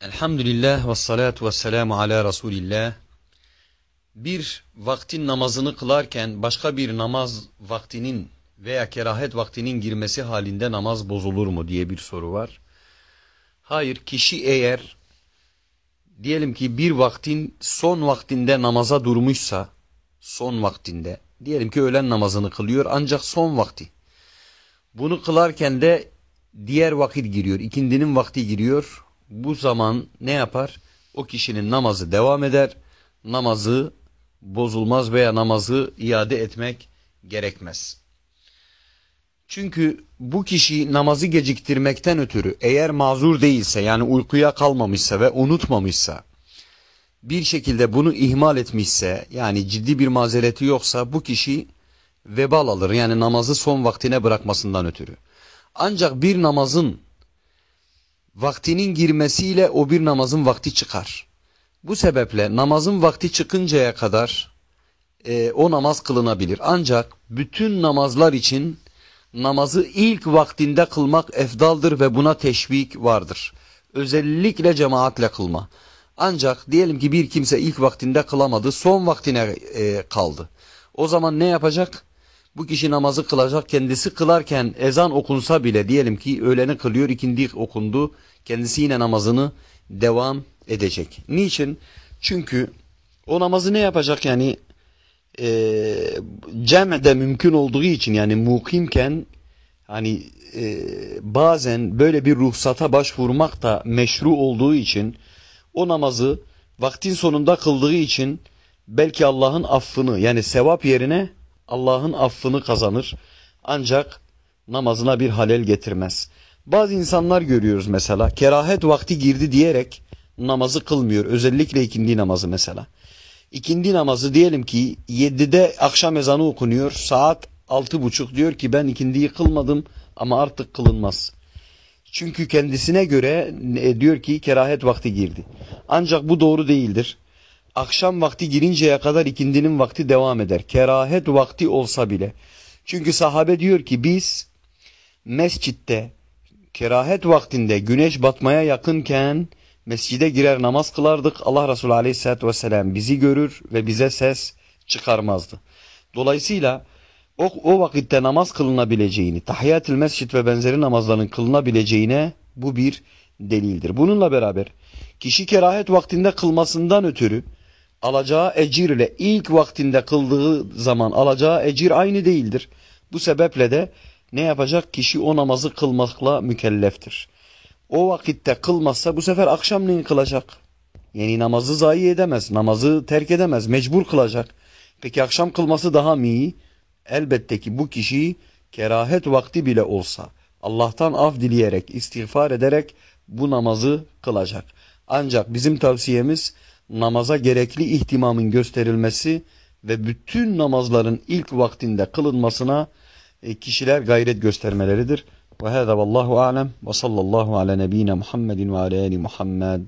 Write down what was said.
Elhamdülillah ve salatu ve selamu ala Resulillah. Bir vaktin namazını kılarken başka bir namaz vaktinin veya kerahet vaktinin girmesi halinde namaz bozulur mu diye bir soru var. Hayır kişi eğer diyelim ki bir vaktin son vaktinde namaza durmuşsa son vaktinde diyelim ki öğlen namazını kılıyor ancak son vakti. Bunu kılarken de diğer vakit giriyor ikindinin vakti giriyor bu zaman ne yapar? O kişinin namazı devam eder. Namazı bozulmaz veya namazı iade etmek gerekmez. Çünkü bu kişi namazı geciktirmekten ötürü eğer mazur değilse yani uykuya kalmamışsa ve unutmamışsa bir şekilde bunu ihmal etmişse yani ciddi bir mazereti yoksa bu kişi vebal alır yani namazı son vaktine bırakmasından ötürü. Ancak bir namazın vaktinin girmesiyle o bir namazın vakti çıkar. Bu sebeple namazın vakti çıkıncaya kadar e, o namaz kılınabilir. Ancak bütün namazlar için namazı ilk vaktinde kılmak efdaldır ve buna teşvik vardır. Özellikle cemaatle kılma. Ancak diyelim ki bir kimse ilk vaktinde kılamadı, son vaktine e, kaldı. O zaman ne yapacak? Bu kişi namazı kılacak. Kendisi kılarken ezan okunsa bile diyelim ki öğleni kılıyor, ikindi okundu. Kendisi yine namazını devam edecek. Niçin? Çünkü o namazı ne yapacak yani e, cem de mümkün olduğu için yani mukimken hani e, bazen böyle bir ruhsata başvurmak da meşru olduğu için o namazı vaktin sonunda kıldığı için belki Allah'ın affını yani sevap yerine Allah'ın affını kazanır. Ancak namazına bir halel getirmez. Bazı insanlar görüyoruz mesela kerahet vakti girdi diyerek namazı kılmıyor. Özellikle ikindi namazı mesela. İkindi namazı diyelim ki 7'de akşam ezanı okunuyor. Saat altı buçuk diyor ki ben ikindiyi kılmadım ama artık kılınmaz. Çünkü kendisine göre e, diyor ki kerahet vakti girdi. Ancak bu doğru değildir. Akşam vakti girinceye kadar ikindinin vakti devam eder. Kerahet vakti olsa bile. Çünkü sahabe diyor ki biz mescitte kerahet vaktinde güneş batmaya yakınken mescide girer namaz kılardık. Allah Resulü aleyhissalatü vesselam bizi görür ve bize ses çıkarmazdı. Dolayısıyla o, o vakitte namaz kılınabileceğini, tahiyyatül mescid ve benzeri namazların kılınabileceğine bu bir delildir. Bununla beraber kişi kerahet vaktinde kılmasından ötürü alacağı ecir ile ilk vaktinde kıldığı zaman alacağı ecir aynı değildir. Bu sebeple de ne yapacak? Kişi o namazı kılmakla mükelleftir. O vakitte kılmazsa bu sefer akşamleyin kılacak. Yani namazı zayi edemez, namazı terk edemez, mecbur kılacak. Peki akşam kılması daha mı iyi? Elbette ki bu kişi kerahet vakti bile olsa Allah'tan af dileyerek, istiğfar ederek bu namazı kılacak. Ancak bizim tavsiyemiz namaza gerekli ihtimamın gösterilmesi ve bütün namazların ilk vaktinde kılınmasına e, kişiler gayret göstermeleridir. Ve hâzâ vallahu alem ve sallallahu ala nebine Muhammedin ve ali Muhammed.